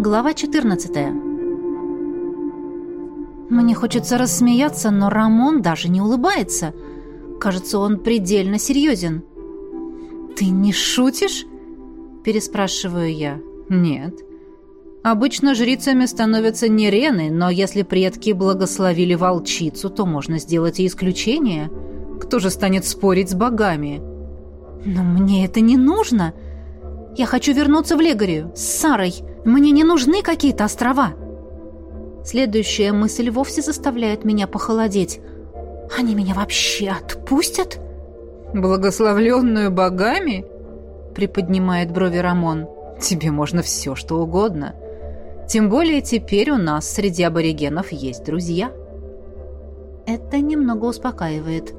Глава 14 Мне хочется рассмеяться, но Рамон даже не улыбается. Кажется, он предельно серьезен. «Ты не шутишь?» – переспрашиваю я. «Нет». Обычно жрицами становятся не рены, но если предки благословили волчицу, то можно сделать и исключение. Кто же станет спорить с богами? Но мне это не нужно. Я хочу вернуться в Легорию с Сарой. Мне не нужны какие-то острова. Следующая мысль вовсе заставляет меня похолодеть. Они меня вообще отпустят? Благословленную богами? Приподнимает брови Рамон. Тебе можно все, что угодно. Тем более теперь у нас среди аборигенов есть друзья. Это немного успокаивает.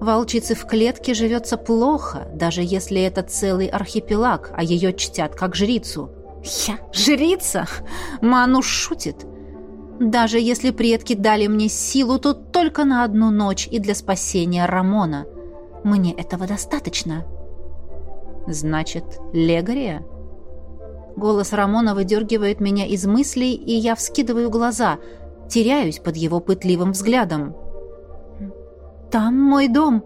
Волчице в клетке живется плохо, даже если это целый архипелаг, а ее чтят как жрицу. Я жрица? Мануш шутит. Даже если предки дали мне силу, то только на одну ночь и для спасения Рамона. Мне этого достаточно. Значит, Легария? Голос Рамона выдергивает меня из мыслей, и я вскидываю глаза, теряюсь под его пытливым взглядом. «Там мой дом».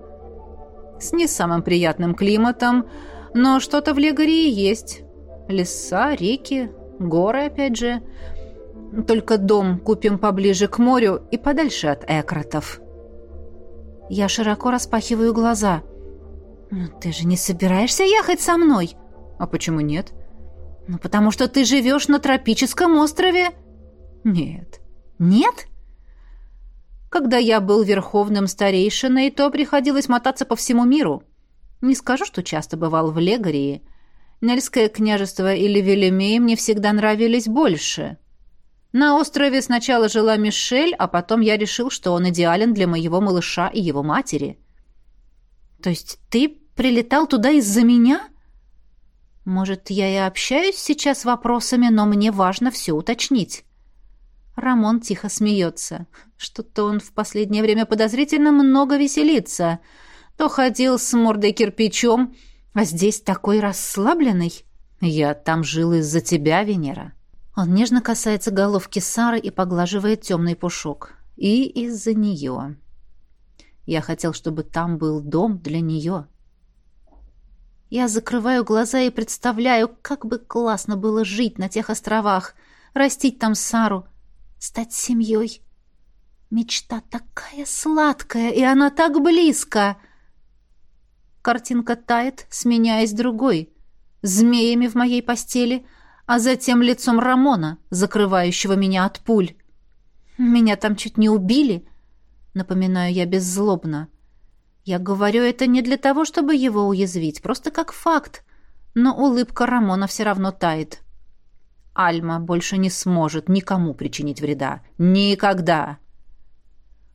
«С не самым приятным климатом, но что-то в Легарии есть. Леса, реки, горы опять же. Только дом купим поближе к морю и подальше от экротов». Я широко распахиваю глаза. «Но ты же не собираешься ехать со мной?» «А почему нет?» «Ну, потому что ты живешь на тропическом острове». «Нет». «Нет?» Когда я был верховным старейшиной, то приходилось мотаться по всему миру. Не скажу, что часто бывал в Легории. Нельское княжество или Велимей мне всегда нравились больше. На острове сначала жила Мишель, а потом я решил, что он идеален для моего малыша и его матери. То есть ты прилетал туда из-за меня?» Может, я и общаюсь сейчас вопросами, но мне важно все уточнить. Рамон тихо смеется. Что-то он в последнее время подозрительно много веселится. То ходил с мордой кирпичом, а здесь такой расслабленный. Я там жил из-за тебя, Венера. Он нежно касается головки Сары и поглаживает темный пушок. И из-за нее. Я хотел, чтобы там был дом для нее. Я закрываю глаза и представляю, как бы классно было жить на тех островах, растить там Сару, стать семьей. Мечта такая сладкая, и она так близко. Картинка тает, сменяясь другой. Змеями в моей постели, а затем лицом Рамона, закрывающего меня от пуль. Меня там чуть не убили, напоминаю я беззлобно. Я говорю это не для того, чтобы его уязвить, просто как факт. Но улыбка Рамона все равно тает. Альма больше не сможет никому причинить вреда. Никогда.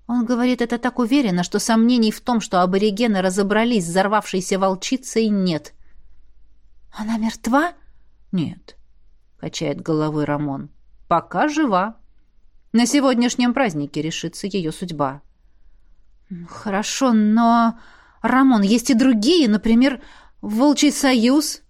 Он говорит это так уверенно, что сомнений в том, что аборигены разобрались с взорвавшейся волчицей, нет. «Она мертва?» «Нет», — качает головой Рамон. «Пока жива. На сегодняшнем празднике решится ее судьба». «Хорошо, но, Рамон, есть и другие, например, Волчий Союз».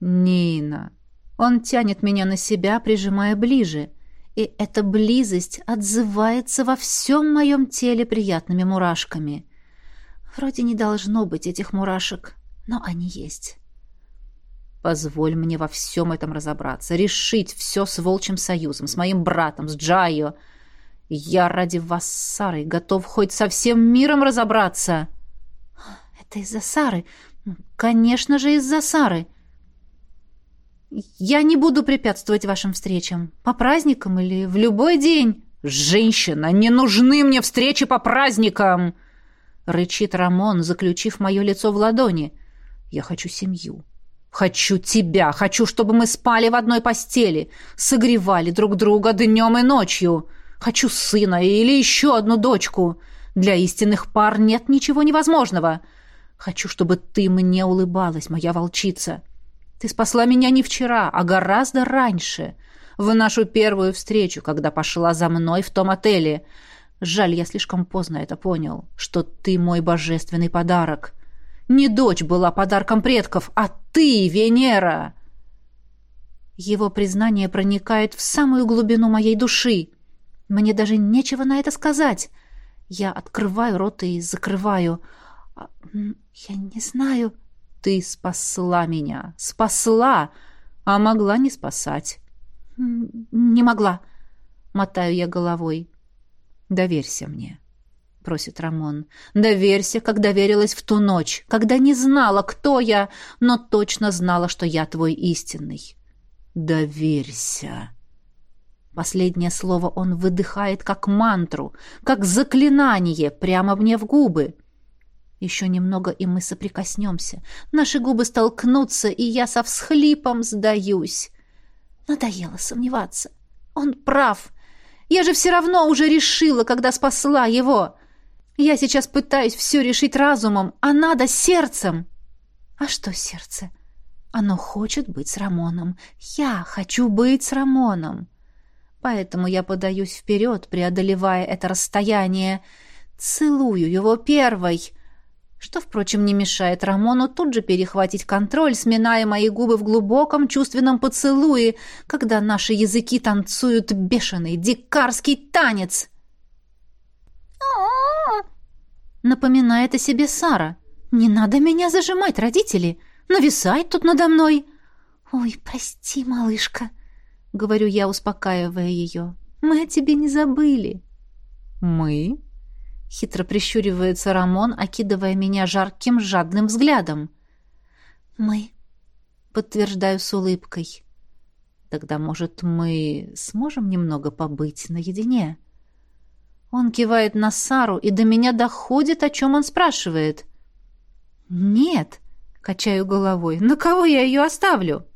«Нина». Он тянет меня на себя, прижимая ближе, и эта близость отзывается во всем моем теле приятными мурашками. Вроде не должно быть этих мурашек, но они есть. Позволь мне во всем этом разобраться, решить все с Волчьим Союзом, с моим братом, с Джайо. Я ради вас с Сарой готов хоть со всем миром разобраться. Это из-за Сары. Конечно же, из-за Сары. Я не буду препятствовать вашим встречам. По праздникам или в любой день. Женщина, не нужны мне встречи по праздникам, рычит Рамон, заключив мое лицо в ладони. Я хочу семью. Хочу тебя, хочу, чтобы мы спали в одной постели, согревали друг друга днем и ночью. Хочу сына или еще одну дочку. Для истинных пар нет ничего невозможного. Хочу, чтобы ты мне улыбалась, моя волчица. Ты спасла меня не вчера, а гораздо раньше, в нашу первую встречу, когда пошла за мной в том отеле. Жаль, я слишком поздно это понял, что ты мой божественный подарок. Не дочь была подарком предков, а ты, Венера. Его признание проникает в самую глубину моей души. Мне даже нечего на это сказать. Я открываю рот и закрываю. А, я не знаю. Ты спасла меня. Спасла, а могла не спасать. Не могла. Мотаю я головой. Доверься мне просит Рамон. Доверься, как доверилась в ту ночь, когда не знала, кто я, но точно знала, что я твой истинный. Доверься. Последнее слово он выдыхает как мантру, как заклинание, прямо мне в губы. Еще немного, и мы соприкоснемся. Наши губы столкнутся, и я со всхлипом сдаюсь. Надоело сомневаться. Он прав. Я же все равно уже решила, когда спасла его. Я сейчас пытаюсь все решить разумом, а надо сердцем. А что сердце? Оно хочет быть с Рамоном. Я хочу быть с Рамоном. Поэтому я подаюсь вперед, преодолевая это расстояние. Целую его первой. Что, впрочем, не мешает Рамону тут же перехватить контроль, сминая мои губы в глубоком чувственном поцелуе, когда наши языки танцуют бешеный, дикарский танец. Напоминает о себе Сара. «Не надо меня зажимать, родители! Нависай тут надо мной!» «Ой, прости, малышка!» — говорю я, успокаивая ее. «Мы о тебе не забыли». «Мы?» — хитро прищуривается Рамон, окидывая меня жарким, жадным взглядом. «Мы», — подтверждаю с улыбкой. «Тогда, может, мы сможем немного побыть наедине?» Он кивает на Сару, и до меня доходит, о чем он спрашивает. «Нет», — качаю головой, — «на кого я ее оставлю?»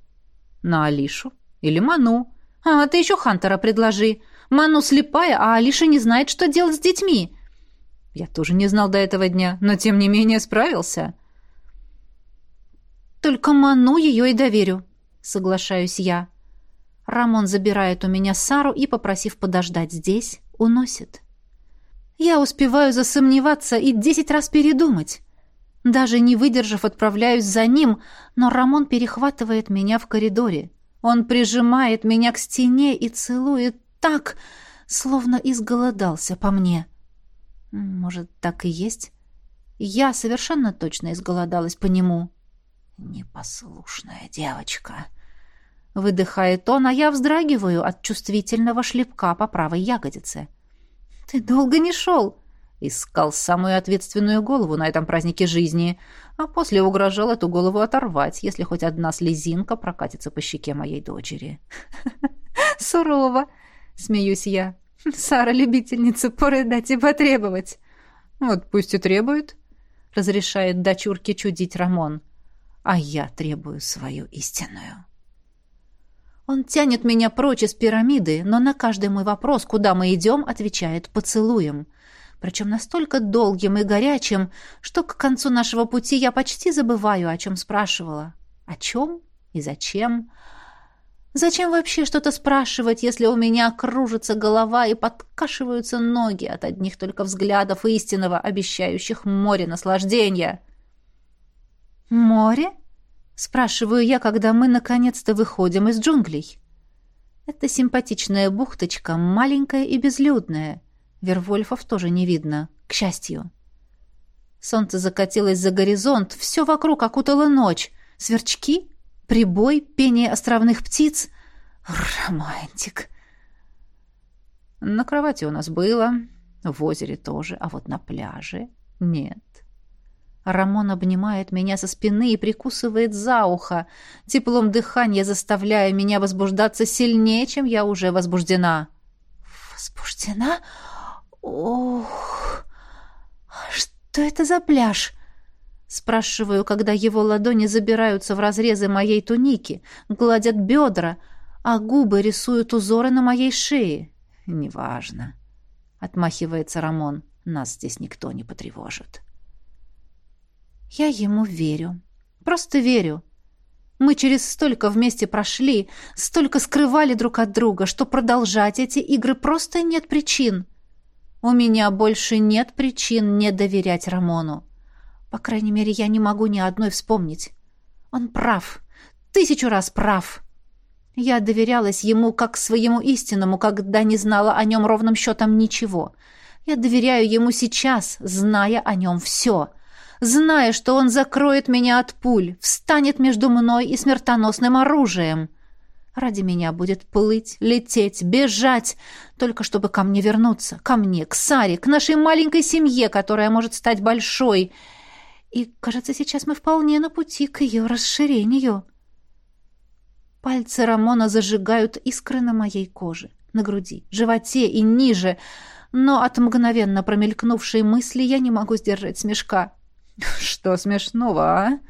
«На Алишу или Ману». «А, ты еще Хантера предложи. Ману слепая, а Алиша не знает, что делать с детьми». «Я тоже не знал до этого дня, но тем не менее справился». «Только Ману ее и доверю», — соглашаюсь я. Рамон забирает у меня Сару и, попросив подождать здесь, уносит. Я успеваю засомневаться и десять раз передумать. Даже не выдержав, отправляюсь за ним, но Рамон перехватывает меня в коридоре. Он прижимает меня к стене и целует так, словно изголодался по мне. Может, так и есть? Я совершенно точно изголодалась по нему. «Непослушная девочка», — выдыхает он, а я вздрагиваю от чувствительного шлепка по правой ягодице. «Ты долго не шел?» Искал самую ответственную голову на этом празднике жизни, а после угрожал эту голову оторвать, если хоть одна слезинка прокатится по щеке моей дочери. «Сурово!» — смеюсь я. «Сара любительница порыдать и потребовать». «Вот пусть и требует», — разрешает дочурке чудить Рамон. «А я требую свою истинную». Он тянет меня прочь из пирамиды, но на каждый мой вопрос, куда мы идем, отвечает поцелуем. Причем настолько долгим и горячим, что к концу нашего пути я почти забываю, о чем спрашивала. О чем и зачем? Зачем вообще что-то спрашивать, если у меня кружится голова и подкашиваются ноги от одних только взглядов истинного, обещающих море наслаждения? «Море?» Спрашиваю я, когда мы наконец-то выходим из джунглей. Это симпатичная бухточка, маленькая и безлюдная. Вервольфов тоже не видно, к счастью. Солнце закатилось за горизонт, все вокруг окутала ночь. Сверчки, прибой, пение островных птиц. Романтик. На кровати у нас было, в озере тоже, а вот на пляже нет. Рамон обнимает меня со спины и прикусывает за ухо, теплом дыхания заставляя меня возбуждаться сильнее, чем я уже возбуждена. «Возбуждена? Ох! Что это за пляж?» Спрашиваю, когда его ладони забираются в разрезы моей туники, гладят бедра, а губы рисуют узоры на моей шее. «Неважно», — отмахивается Рамон, — «нас здесь никто не потревожит». Я ему верю. Просто верю. Мы через столько вместе прошли, столько скрывали друг от друга, что продолжать эти игры просто нет причин. У меня больше нет причин не доверять Рамону. По крайней мере, я не могу ни одной вспомнить. Он прав. Тысячу раз прав. Я доверялась ему как своему истинному, когда не знала о нем ровным счетом ничего. Я доверяю ему сейчас, зная о нем все. Зная, что он закроет меня от пуль, встанет между мной и смертоносным оружием. Ради меня будет плыть, лететь, бежать, только чтобы ко мне вернуться, ко мне, к Саре, к нашей маленькой семье, которая может стать большой. И, кажется, сейчас мы вполне на пути к ее расширению. Пальцы Рамона зажигают искры на моей коже, на груди, животе и ниже, но от мгновенно промелькнувшей мысли я не могу сдержать смешка. «Что смешного, а?»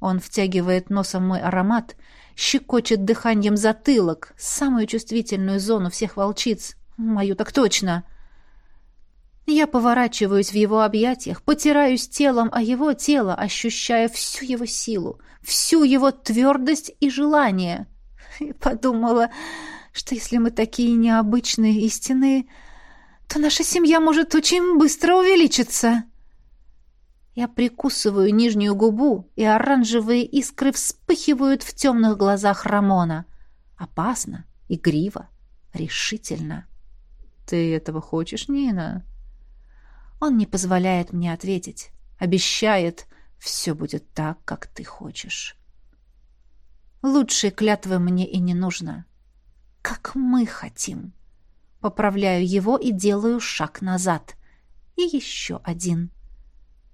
Он втягивает носом мой аромат — щекочет дыханием затылок, самую чувствительную зону всех волчиц. Мою так точно. Я поворачиваюсь в его объятиях, потираюсь телом о его тело, ощущая всю его силу, всю его твердость и желание. И подумала, что если мы такие необычные истинные, то наша семья может очень быстро увеличиться. Я прикусываю нижнюю губу, и оранжевые искры вспыхивают в темных глазах Рамона. Опасно, игриво, решительно. «Ты этого хочешь, Нина?» Он не позволяет мне ответить. Обещает, все будет так, как ты хочешь. Лучшей клятвы мне и не нужно. Как мы хотим. Поправляю его и делаю шаг назад. И еще один. —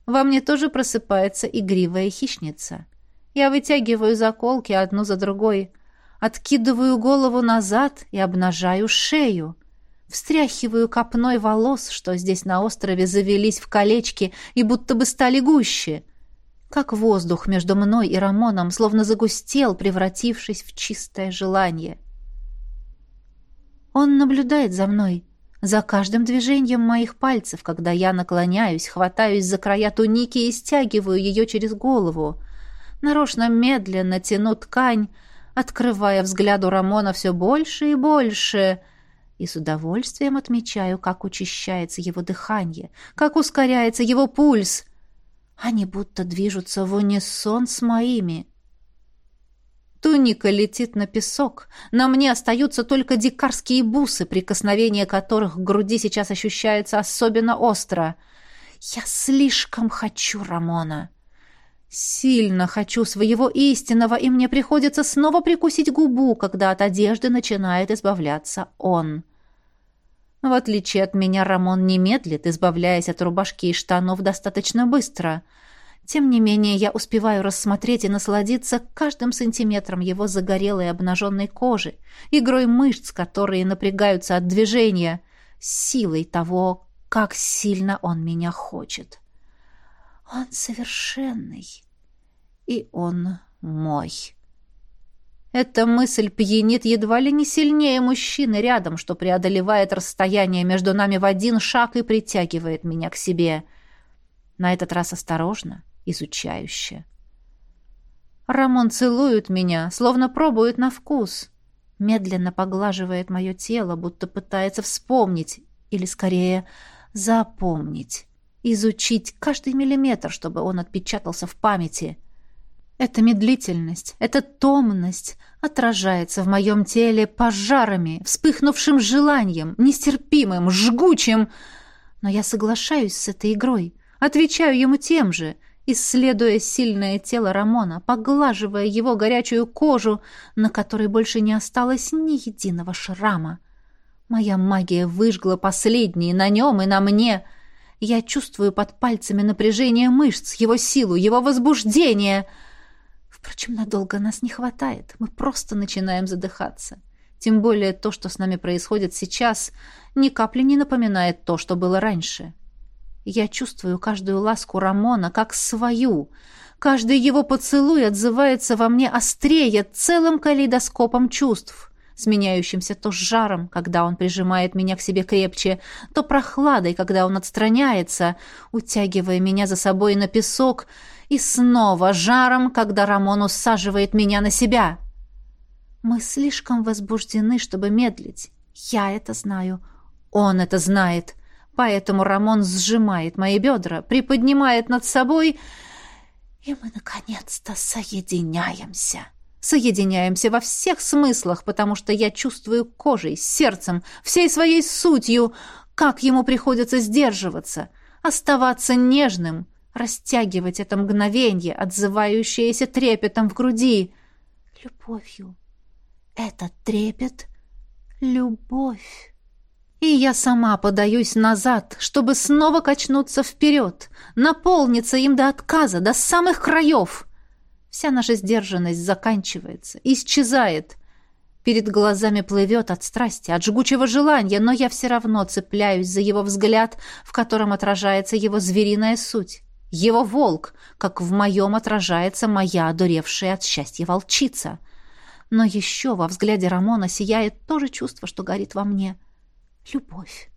во мне тоже просыпается игривая хищница. Я вытягиваю заколки одну за другой, откидываю голову назад и обнажаю шею. Встряхиваю копной волос, что здесь на острове завелись в колечки и будто бы стали гуще. Как воздух между мной и Рамоном словно загустел, превратившись в чистое желание. Он наблюдает за мной, за каждым движением моих пальцев, когда я наклоняюсь, хватаюсь за края туники и стягиваю ее через голову. Нарочно медленно тяну ткань, открывая взгляду Рамона все больше и больше, и с удовольствием отмечаю, как учащается его дыхание, как ускоряется его пульс. Они будто движутся в унисон с моими. Туника летит на песок. На мне остаются только дикарские бусы, прикосновение которых к груди сейчас ощущается особенно остро. Я слишком хочу Рамона. Сильно хочу своего истинного, и мне приходится снова прикусить губу, когда от одежды начинает избавляться он. В отличие от меня, Рамон не медлит, избавляясь от рубашки и штанов достаточно быстро — тем не менее, я успеваю рассмотреть и насладиться каждым сантиметром его загорелой обнаженной кожи, игрой мышц, которые напрягаются от движения, силой того, как сильно он меня хочет. Он совершенный, и он мой. Эта мысль пьянит едва ли не сильнее мужчины рядом, что преодолевает расстояние между нами в один шаг и притягивает меня к себе. На этот раз осторожно, изучающе. Рамон целует меня, словно пробует на вкус. Медленно поглаживает мое тело, будто пытается вспомнить, или скорее запомнить, изучить каждый миллиметр, чтобы он отпечатался в памяти. Эта медлительность, эта томность отражается в моем теле пожарами, вспыхнувшим желанием, нестерпимым, жгучим. Но я соглашаюсь с этой игрой, отвечаю ему тем же — исследуя сильное тело Рамона, поглаживая его горячую кожу, на которой больше не осталось ни единого шрама. Моя магия выжгла последние на нем и на мне. Я чувствую под пальцами напряжение мышц, его силу, его возбуждение. Впрочем, надолго нас не хватает. Мы просто начинаем задыхаться. Тем более то, что с нами происходит сейчас, ни капли не напоминает то, что было раньше. — я чувствую каждую ласку Рамона как свою. Каждый его поцелуй отзывается во мне острее целым калейдоскопом чувств, сменяющимся то жаром, когда он прижимает меня к себе крепче, то прохладой, когда он отстраняется, утягивая меня за собой на песок, и снова жаром, когда Рамон усаживает меня на себя. Мы слишком возбуждены, чтобы медлить. Я это знаю. Он это знает. Поэтому Рамон сжимает мои бедра, приподнимает над собой, и мы наконец-то соединяемся. Соединяемся во всех смыслах, потому что я чувствую кожей, сердцем, всей своей сутью, как ему приходится сдерживаться, оставаться нежным, растягивать это мгновенье, отзывающееся трепетом в груди. Любовью. Этот трепет — любовь. И я сама подаюсь назад, чтобы снова качнуться вперед, наполниться им до отказа, до самых краев. Вся наша сдержанность заканчивается, исчезает. Перед глазами плывет от страсти, от жгучего желания, но я все равно цепляюсь за его взгляд, в котором отражается его звериная суть. Его волк, как в моем отражается моя одуревшая от счастья волчица. Но еще во взгляде Рамона сияет то же чувство, что горит во мне — Любовь.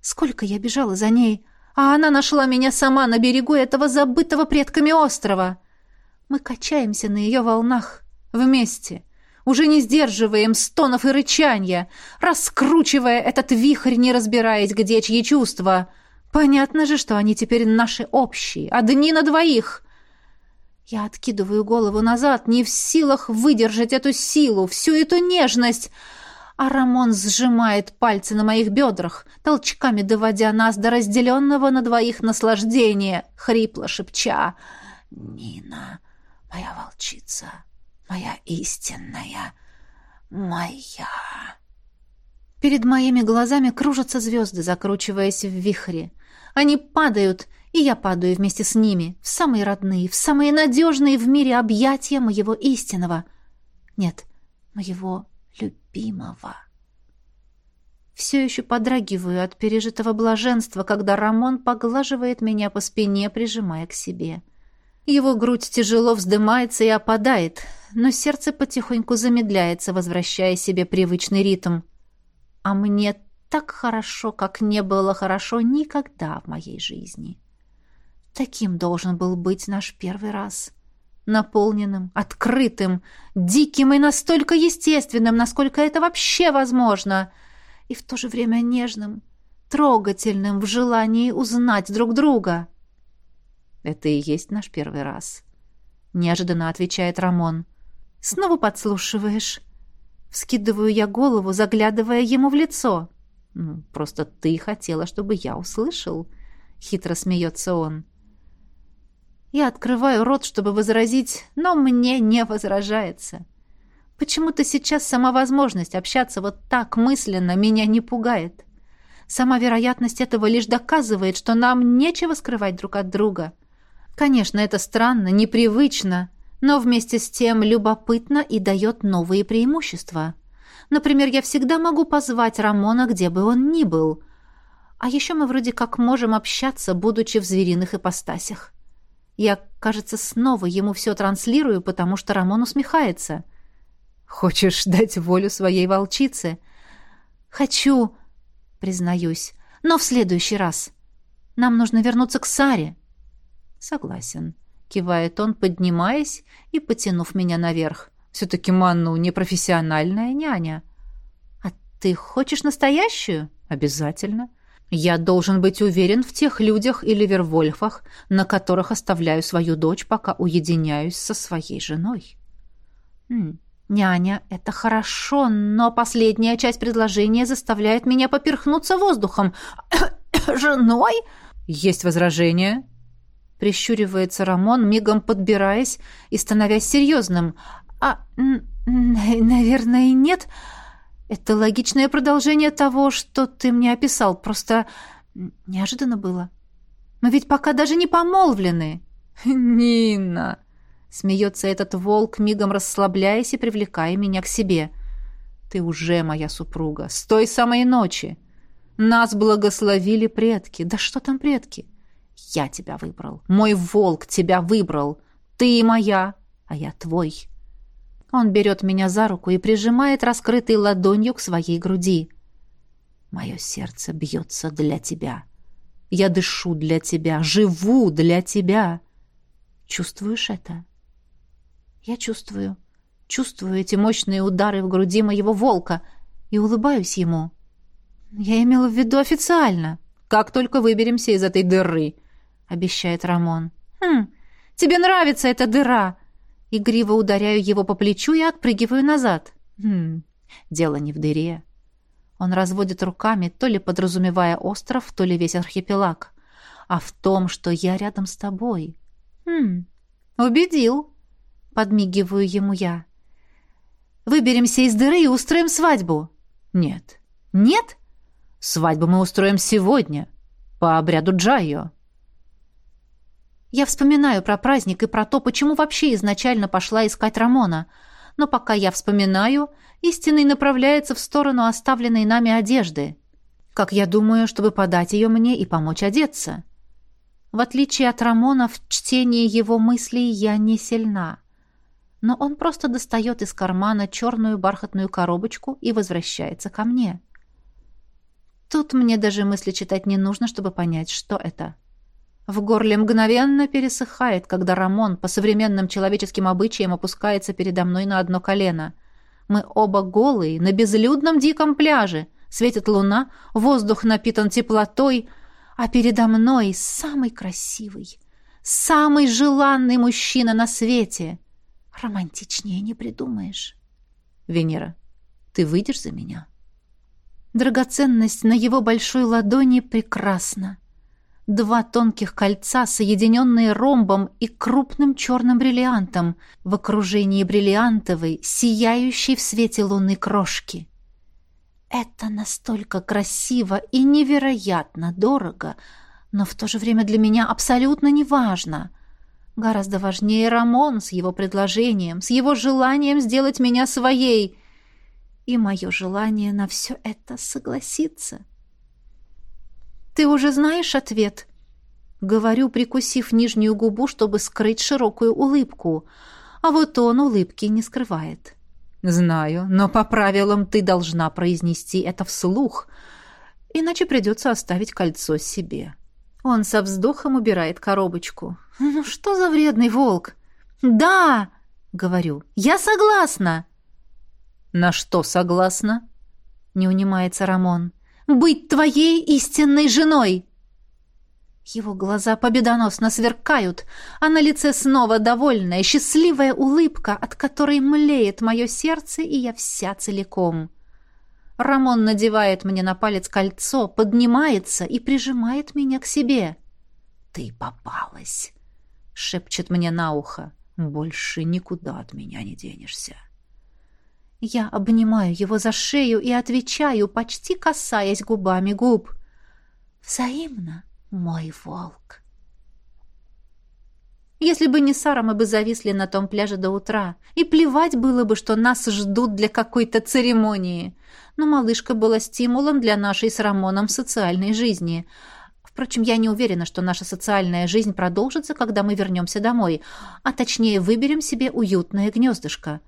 Сколько я бежала за ней, а она нашла меня сама на берегу этого забытого предками острова. Мы качаемся на ее волнах вместе, уже не сдерживаем стонов и рычания, раскручивая этот вихрь, не разбираясь, где чьи чувства. Понятно же, что они теперь наши общие, одни на двоих. Я откидываю голову назад, не в силах выдержать эту силу, всю эту нежность, а Рамон сжимает пальцы на моих бедрах, толчками доводя нас до разделенного на двоих наслаждения, хрипло шепча «Нина, моя волчица, моя истинная, моя». Перед моими глазами кружатся звезды, закручиваясь в вихре. Они падают, и я падаю вместе с ними, в самые родные, в самые надежные в мире объятия моего истинного. Нет, моего любимого. Все еще подрагиваю от пережитого блаженства, когда Рамон поглаживает меня по спине, прижимая к себе. Его грудь тяжело вздымается и опадает, но сердце потихоньку замедляется, возвращая себе привычный ритм. А мне так хорошо, как не было хорошо никогда в моей жизни. Таким должен был быть наш первый раз наполненным, открытым, диким и настолько естественным, насколько это вообще возможно, и в то же время нежным, трогательным в желании узнать друг друга. «Это и есть наш первый раз», — неожиданно отвечает Рамон. «Снова подслушиваешь?» Вскидываю я голову, заглядывая ему в лицо. «Просто ты хотела, чтобы я услышал», — хитро смеется он. Я открываю рот, чтобы возразить, но мне не возражается. Почему-то сейчас сама возможность общаться вот так мысленно меня не пугает. Сама вероятность этого лишь доказывает, что нам нечего скрывать друг от друга. Конечно, это странно, непривычно, но вместе с тем любопытно и дает новые преимущества. Например, я всегда могу позвать Рамона, где бы он ни был. А еще мы вроде как можем общаться, будучи в звериных ипостасях. Я, кажется, снова ему все транслирую, потому что Рамон усмехается. «Хочешь дать волю своей волчице?» «Хочу», признаюсь, «но в следующий раз. Нам нужно вернуться к Саре». «Согласен», — кивает он, поднимаясь и потянув меня наверх. «Все-таки Манну непрофессиональная няня». «А ты хочешь настоящую?» «Обязательно. Я должен быть уверен в тех людях или вервольфах, на которых оставляю свою дочь, пока уединяюсь со своей женой. Няня, это хорошо, но последняя часть предложения заставляет меня поперхнуться воздухом. Женой? Есть возражения? Прищуривается Рамон, мигом подбираясь и становясь серьезным. А, наверное, нет. — это логичное продолжение того, что ты мне описал. Просто неожиданно было. Мы ведь пока даже не помолвлены. Нина, смеется этот волк, мигом расслабляясь и привлекая меня к себе. Ты уже моя супруга, с той самой ночи. Нас благословили предки. Да что там предки? Я тебя выбрал. Мой волк тебя выбрал. Ты моя, а я твой. Он берет меня за руку и прижимает раскрытой ладонью к своей груди. «Мое сердце бьется для тебя. Я дышу для тебя, живу для тебя. Чувствуешь это?» «Я чувствую. Чувствую эти мощные удары в груди моего волка и улыбаюсь ему. Я имела в виду официально. Как только выберемся из этой дыры», — обещает Рамон. «Хм, тебе нравится эта дыра?» Игриво ударяю его по плечу и отпрыгиваю назад. Хм, дело не в дыре. Он разводит руками, то ли подразумевая остров, то ли весь архипелаг. А в том, что я рядом с тобой. Хм, убедил. Подмигиваю ему я. Выберемся из дыры и устроим свадьбу. Нет. Нет? Свадьбу мы устроим сегодня. По обряду Джайо. Я вспоминаю про праздник и про то, почему вообще изначально пошла искать Рамона. Но пока я вспоминаю, истинный направляется в сторону оставленной нами одежды. Как я думаю, чтобы подать ее мне и помочь одеться. В отличие от Рамона, в чтении его мыслей я не сильна. Но он просто достает из кармана черную бархатную коробочку и возвращается ко мне. Тут мне даже мысли читать не нужно, чтобы понять, что это. — в горле мгновенно пересыхает, когда Рамон по современным человеческим обычаям опускается передо мной на одно колено. Мы оба голые, на безлюдном диком пляже. Светит луна, воздух напитан теплотой, а передо мной самый красивый, самый желанный мужчина на свете. Романтичнее не придумаешь. Венера, ты выйдешь за меня? Драгоценность на его большой ладони прекрасна. Два тонких кольца, соединенные ромбом и крупным черным бриллиантом в окружении бриллиантовой, сияющей в свете луны крошки. Это настолько красиво и невероятно дорого, но в то же время для меня абсолютно неважно. Гораздо важнее Рамон с его предложением, с его желанием сделать меня своей и мое желание на все это согласиться. «Ты уже знаешь ответ?» Говорю, прикусив нижнюю губу, чтобы скрыть широкую улыбку. А вот он улыбки не скрывает. «Знаю, но по правилам ты должна произнести это вслух, иначе придется оставить кольцо себе». Он со вздохом убирает коробочку. «Ну что за вредный волк?» «Да!» — говорю. «Я согласна!» «На что согласна?» — не унимается Рамон быть твоей истинной женой!» Его глаза победоносно сверкают, а на лице снова довольная, счастливая улыбка, от которой млеет мое сердце, и я вся целиком. Рамон надевает мне на палец кольцо, поднимается и прижимает меня к себе. «Ты попалась!» — шепчет мне на ухо. «Больше никуда от меня не денешься». Я обнимаю его за шею и отвечаю, почти касаясь губами губ. «Взаимно, мой волк». Если бы не Сара, мы бы зависли на том пляже до утра. И плевать было бы, что нас ждут для какой-то церемонии. Но малышка была стимулом для нашей с Рамоном социальной жизни. Впрочем, я не уверена, что наша социальная жизнь продолжится, когда мы вернемся домой, а точнее выберем себе уютное гнездышко.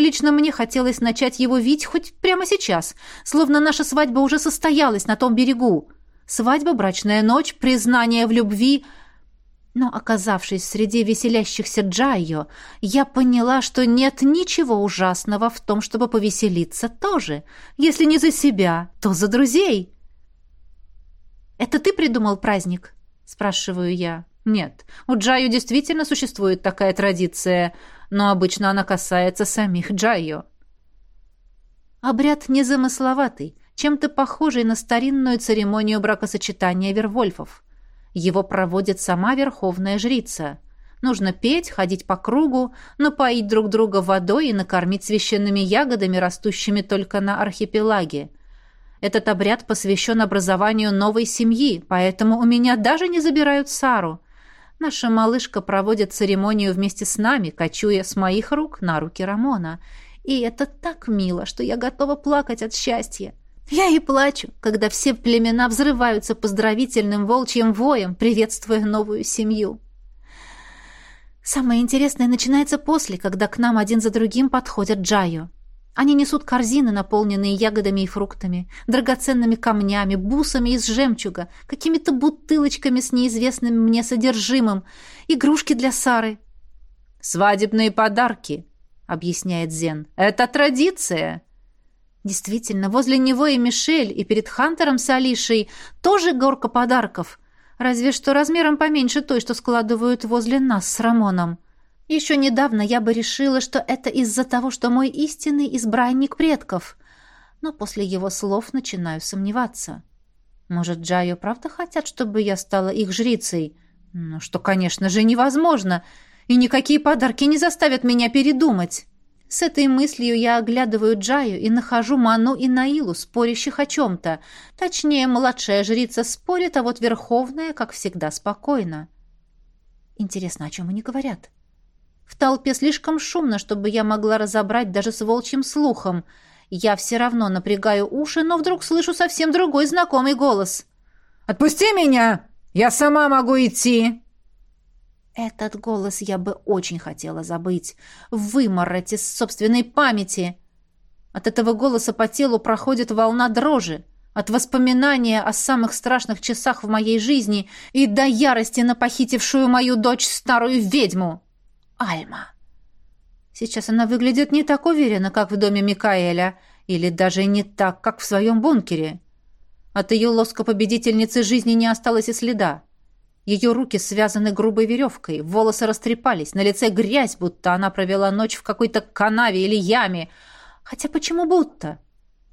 Лично мне хотелось начать его вить хоть прямо сейчас, словно наша свадьба уже состоялась на том берегу. Свадьба, брачная ночь, признание в любви. Но, оказавшись среди веселящихся Джайо, я поняла, что нет ничего ужасного в том, чтобы повеселиться тоже. Если не за себя, то за друзей. «Это ты придумал праздник?» — спрашиваю я. «Нет, у Джайо действительно существует такая традиция — но обычно она касается самих Джайо. Обряд незамысловатый, чем-то похожий на старинную церемонию бракосочетания вервольфов. Его проводит сама верховная жрица. Нужно петь, ходить по кругу, напоить друг друга водой и накормить священными ягодами, растущими только на архипелаге. Этот обряд посвящен образованию новой семьи, поэтому у меня даже не забирают Сару – Наша малышка проводит церемонию вместе с нами, кочуя с моих рук на руки Рамона. И это так мило, что я готова плакать от счастья. Я и плачу, когда все племена взрываются поздравительным волчьим воем, приветствуя новую семью. Самое интересное начинается после, когда к нам один за другим подходят Джайо. Они несут корзины, наполненные ягодами и фруктами, драгоценными камнями, бусами из жемчуга, какими-то бутылочками с неизвестным мне содержимым, игрушки для Сары. «Свадебные подарки», — объясняет Зен. «Это традиция». Действительно, возле него и Мишель, и перед Хантером с Алишей тоже горка подарков, разве что размером поменьше той, что складывают возле нас с Рамоном. Еще недавно я бы решила, что это из-за того, что мой истинный избранник предков. Но после его слов начинаю сомневаться. Может, Джайо правда хотят, чтобы я стала их жрицей? Ну, что, конечно же, невозможно. И никакие подарки не заставят меня передумать. С этой мыслью я оглядываю Джаю и нахожу Ману и Наилу, спорящих о чем-то. Точнее, младшая жрица спорит, а вот верховная, как всегда, спокойно. Интересно, о чем они говорят? — в толпе слишком шумно, чтобы я могла разобрать даже с волчьим слухом. Я все равно напрягаю уши, но вдруг слышу совсем другой знакомый голос. «Отпусти меня! Я сама могу идти!» Этот голос я бы очень хотела забыть, вымороть из собственной памяти. От этого голоса по телу проходит волна дрожи, от воспоминания о самых страшных часах в моей жизни и до ярости на похитившую мою дочь старую ведьму. Альма. Сейчас она выглядит не так уверенно, как в доме Микаэля, или даже не так, как в своем бункере. От ее лоска победительницы жизни не осталось и следа. Ее руки связаны грубой веревкой, волосы растрепались, на лице грязь, будто она провела ночь в какой-то канаве или яме. Хотя почему будто?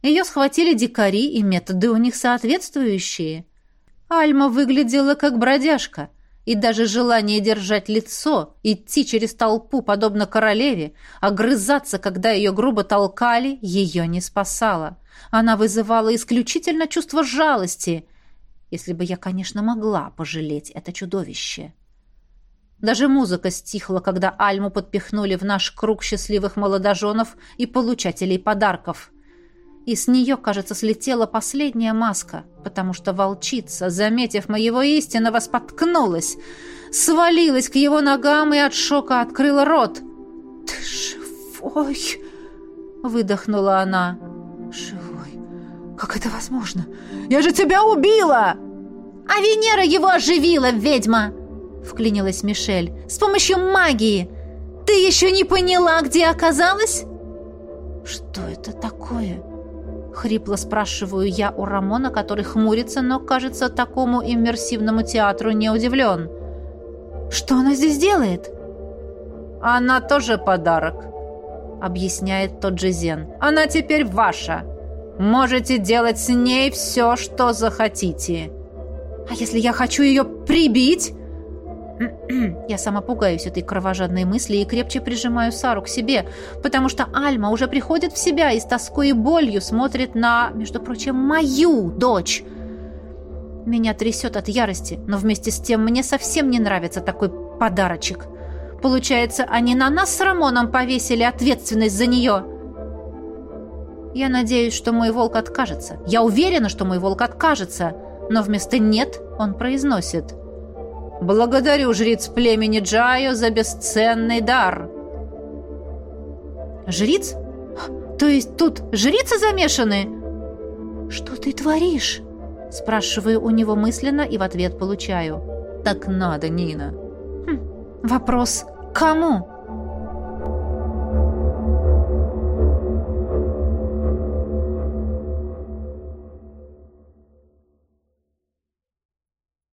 Ее схватили дикари, и методы у них соответствующие. Альма выглядела как бродяжка — и даже желание держать лицо, идти через толпу, подобно королеве, огрызаться, когда ее грубо толкали, ее не спасало. Она вызывала исключительно чувство жалости, если бы я, конечно, могла пожалеть это чудовище. Даже музыка стихла, когда Альму подпихнули в наш круг счастливых молодоженов и получателей подарков — и с нее, кажется, слетела последняя маска, потому что волчица, заметив моего истинного, споткнулась, свалилась к его ногам и от шока открыла рот. «Ты живой!» — выдохнула она. «Живой? Как это возможно? Я же тебя убила!» «А Венера его оживила, ведьма!» — вклинилась Мишель. «С помощью магии! Ты еще не поняла, где оказалась?» «Что это такое?» Хрипло спрашиваю я у Рамона, который хмурится, но, кажется, такому иммерсивному театру не удивлен. «Что она здесь делает?» «Она тоже подарок», — объясняет тот же Зен. «Она теперь ваша. Можете делать с ней все, что захотите». «А если я хочу ее прибить?» Я сама пугаюсь этой кровожадной мысли и крепче прижимаю Сару к себе, потому что Альма уже приходит в себя и с тоской и болью смотрит на, между прочим, мою дочь. Меня трясет от ярости, но вместе с тем мне совсем не нравится такой подарочек. Получается, они на нас с Рамоном повесили ответственность за нее. Я надеюсь, что мой волк откажется. Я уверена, что мой волк откажется. Но вместо «нет» он произносит – Благодарю жриц племени Джайо за бесценный дар. Жриц? То есть тут жрицы замешаны? Что ты творишь? Спрашиваю у него мысленно и в ответ получаю. Так надо, Нина. Хм, вопрос. Кому?